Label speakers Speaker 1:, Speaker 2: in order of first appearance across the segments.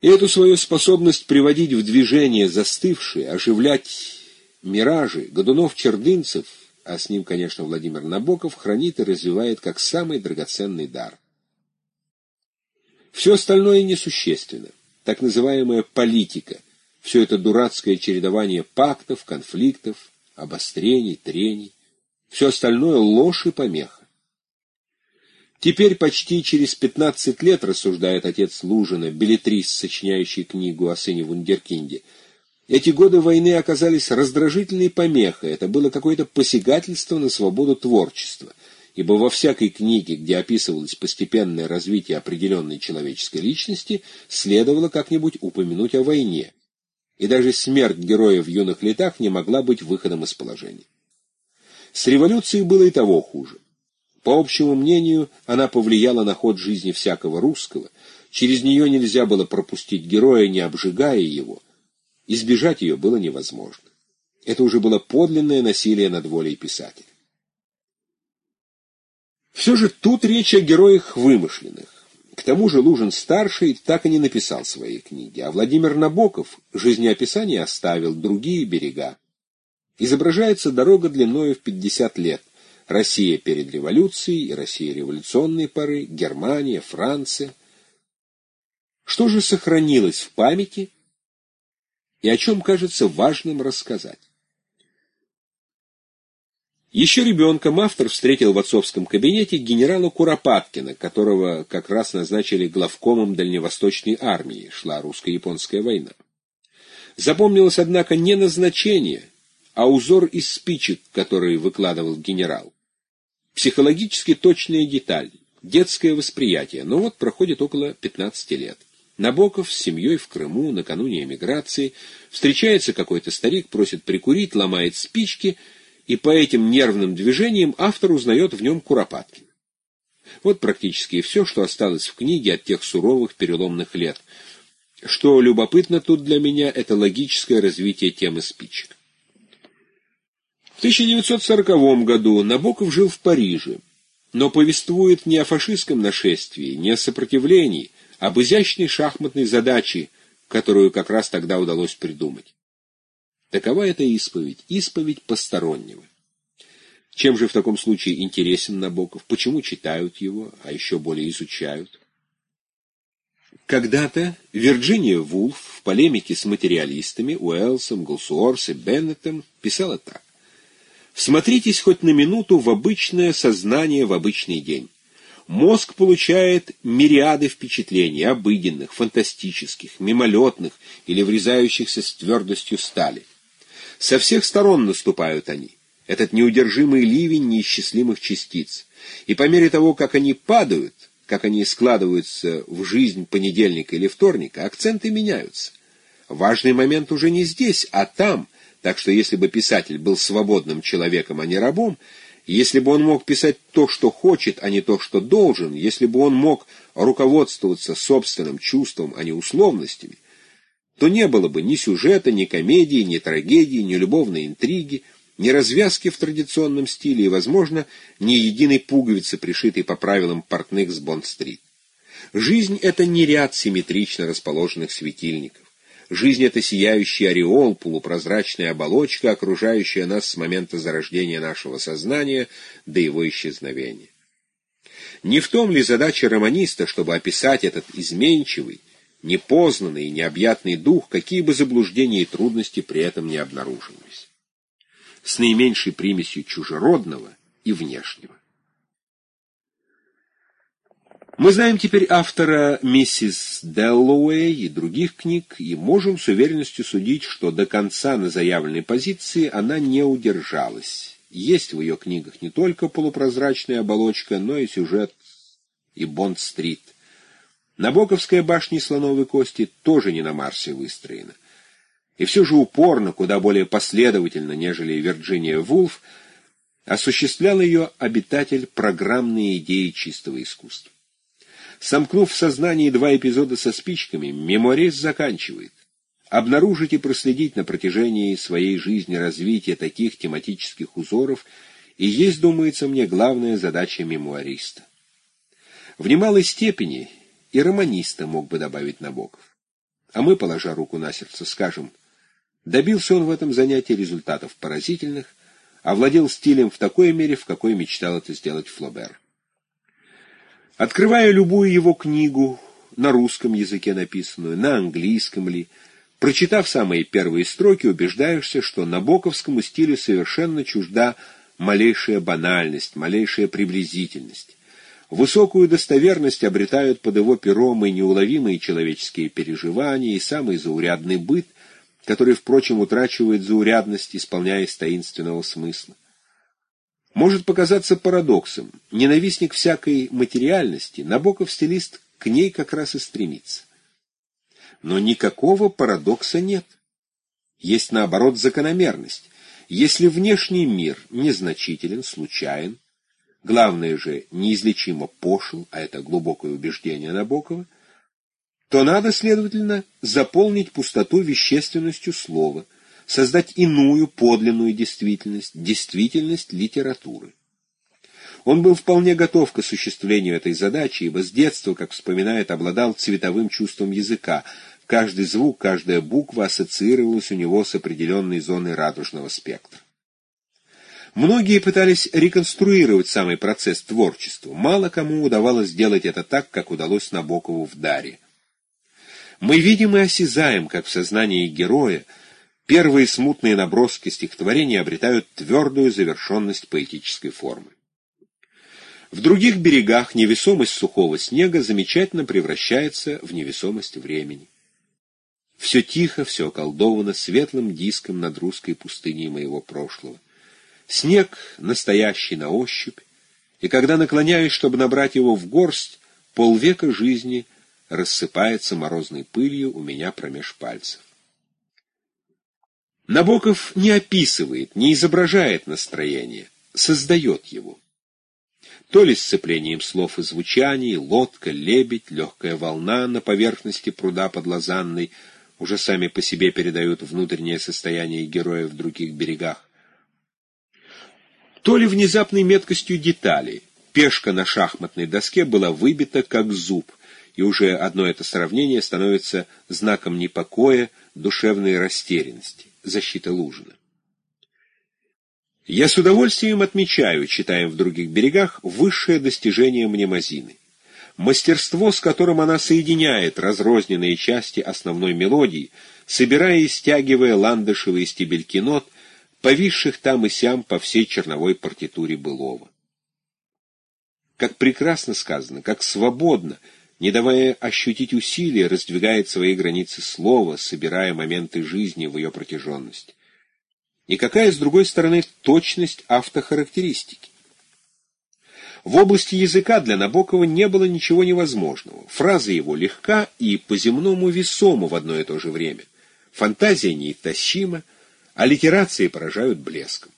Speaker 1: Эту свою способность приводить в движение застывшие, оживлять миражи, Годунов-Чердынцев, а с ним, конечно, Владимир Набоков, хранит и развивает как самый драгоценный дар. Все остальное несущественно. Так называемая политика, все это дурацкое чередование пактов, конфликтов, обострений, трений, все остальное ложь и помеха. Теперь почти через 15 лет, рассуждает отец Лужина, билетрист, сочиняющий книгу о сыне Вундеркинде, эти годы войны оказались раздражительной помехой, это было какое-то посягательство на свободу творчества, ибо во всякой книге, где описывалось постепенное развитие определенной человеческой личности, следовало как-нибудь упомянуть о войне, и даже смерть героя в юных летах не могла быть выходом из положения. С революцией было и того хуже. По общему мнению, она повлияла на ход жизни всякого русского, через нее нельзя было пропустить героя, не обжигая его, избежать ее было невозможно. Это уже было подлинное насилие над волей писателя. Все же тут речь о героях вымышленных. К тому же Лужин-старший так и не написал свои книги, а Владимир Набоков жизнеописание оставил другие берега. Изображается дорога длиною в 50 лет, Россия перед революцией и Россия революционной поры, Германия, Франция. Что же сохранилось в памяти и о чем кажется важным рассказать? Еще ребенком автор встретил в отцовском кабинете генерала Куропаткина, которого как раз назначили главкомом Дальневосточной армии, шла русско-японская война. Запомнилось, однако, не назначение, а узор из спичек, которые выкладывал генерал. Психологически точная деталь, детское восприятие, но вот проходит около 15 лет. Набоков с семьей в Крыму накануне эмиграции, встречается какой-то старик, просит прикурить, ломает спички, и по этим нервным движениям автор узнает в нем Куропаткина. Вот практически все, что осталось в книге от тех суровых переломных лет. Что любопытно тут для меня, это логическое развитие темы спичек. В 1940 году Набоков жил в Париже, но повествует не о фашистском нашествии, не о сопротивлении, а об изящной шахматной задаче, которую как раз тогда удалось придумать. Такова эта исповедь, исповедь постороннего. Чем же в таком случае интересен Набоков? Почему читают его, а еще более изучают? Когда-то Вирджиния Вулф в полемике с материалистами Уэллсом, Голсуорс и Беннетом писала так. Смотритесь хоть на минуту в обычное сознание в обычный день. Мозг получает мириады впечатлений, обыденных, фантастических, мимолетных или врезающихся с твердостью стали. Со всех сторон наступают они, этот неудержимый ливень неисчислимых частиц. И по мере того, как они падают, как они складываются в жизнь понедельника или вторника, акценты меняются. Важный момент уже не здесь, а там — так что если бы писатель был свободным человеком, а не рабом, если бы он мог писать то, что хочет, а не то, что должен, если бы он мог руководствоваться собственным чувством, а не условностями, то не было бы ни сюжета, ни комедии, ни трагедии, ни любовной интриги, ни развязки в традиционном стиле и, возможно, ни единой пуговицы, пришитой по правилам портных с Бонд-стрит. Жизнь — это не ряд симметрично расположенных светильников. Жизнь — это сияющий ореол, полупрозрачная оболочка, окружающая нас с момента зарождения нашего сознания до его исчезновения. Не в том ли задача романиста, чтобы описать этот изменчивый, непознанный и необъятный дух, какие бы заблуждения и трудности при этом не обнаруживались? С наименьшей примесью чужеродного и внешнего. Мы знаем теперь автора «Миссис Деллоуэй» и других книг, и можем с уверенностью судить, что до конца на заявленной позиции она не удержалась. Есть в ее книгах не только полупрозрачная оболочка, но и сюжет и Бонд-стрит. Набоковская башня слоновой кости тоже не на Марсе выстроена. И все же упорно, куда более последовательно, нежели Вирджиния Вулф, осуществлял ее обитатель программные идеи чистого искусства. Сомкнув в сознании два эпизода со спичками, меморист заканчивает. Обнаружить и проследить на протяжении своей жизни развитие таких тематических узоров и есть, думается мне, главная задача мемуариста. В немалой степени и романиста мог бы добавить Набоков. А мы, положа руку на сердце, скажем, добился он в этом занятии результатов поразительных, овладел стилем в такой мере, в какой мечтал это сделать Флобер. Открывая любую его книгу, на русском языке написанную, на английском ли, прочитав самые первые строки, убеждаешься, что набоковскому стилю совершенно чужда малейшая банальность, малейшая приблизительность. Высокую достоверность обретают под его пером и неуловимые человеческие переживания, и самый заурядный быт, который, впрочем, утрачивает заурядность, исполняясь таинственного смысла. Может показаться парадоксом. Ненавистник всякой материальности, Набоков стилист к ней как раз и стремится. Но никакого парадокса нет. Есть, наоборот, закономерность. Если внешний мир незначителен, случайен, главное же неизлечимо пошел, а это глубокое убеждение Набокова, то надо, следовательно, заполнить пустоту вещественностью слова, создать иную подлинную действительность, действительность литературы. Он был вполне готов к осуществлению этой задачи, ибо с детства, как вспоминает, обладал цветовым чувством языка. Каждый звук, каждая буква ассоциировалась у него с определенной зоной радужного спектра. Многие пытались реконструировать самый процесс творчества. Мало кому удавалось сделать это так, как удалось Набокову в «Даре». Мы видим и осязаем, как в сознании героя первые смутные наброски стихотворения обретают твердую завершенность поэтической формы. В других берегах невесомость сухого снега замечательно превращается в невесомость времени. Все тихо, все околдовано светлым диском над русской пустыней моего прошлого. Снег настоящий на ощупь, и когда наклоняюсь, чтобы набрать его в горсть, полвека жизни рассыпается морозной пылью у меня промеж пальцев. Набоков не описывает, не изображает настроение, создает его. То ли сцеплением слов и звучаний, лодка, лебедь, легкая волна на поверхности пруда под Лозанной уже сами по себе передают внутреннее состояние героя в других берегах, то ли внезапной меткостью деталей. Пешка на шахматной доске была выбита, как зуб, и уже одно это сравнение становится знаком непокоя, душевной растерянности, защиты Лужина. Я с удовольствием отмечаю, читаем в других берегах, высшее достижение мнемозины. Мастерство, с которым она соединяет разрозненные части основной мелодии, собирая и стягивая ландышевые стебельки нот, повисших там и сям по всей черновой партитуре былого. Как прекрасно сказано, как свободно, не давая ощутить усилия, раздвигает свои границы слова, собирая моменты жизни в ее протяженность. И какая, с другой стороны, точность автохарактеристики? В области языка для Набокова не было ничего невозможного. Фраза его легка и по-земному весома в одно и то же время. Фантазия неистощима, а литерации поражают блеском.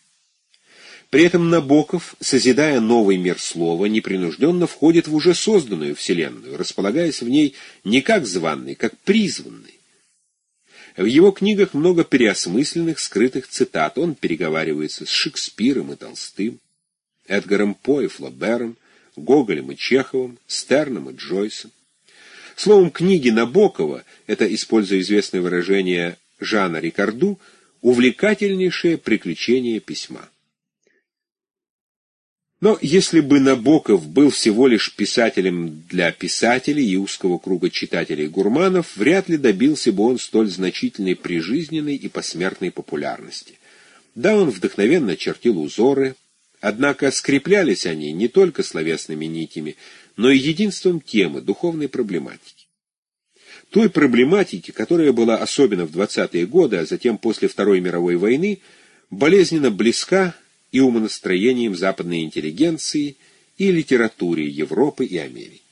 Speaker 1: При этом Набоков, созидая новый мир слова, непринужденно входит в уже созданную вселенную, располагаясь в ней не как званный, как призванный. В его книгах много переосмысленных, скрытых цитат. Он переговаривается с Шекспиром и Толстым, Эдгаром По и Флобером, Гоголем и Чеховым, Стерном и Джойсом. Словом, книги Набокова, это, используя известное выражение Жана Рикарду, увлекательнейшее приключение письма. Но если бы Набоков был всего лишь писателем для писателей и узкого круга читателей-гурманов, вряд ли добился бы он столь значительной прижизненной и посмертной популярности. Да, он вдохновенно чертил узоры, однако скреплялись они не только словесными нитями, но и единством темы, духовной проблематики. Той проблематики, которая была особенно в 20-е годы, а затем после Второй мировой войны, болезненно близка и умонастроением западной интеллигенции и литературе Европы и Америки.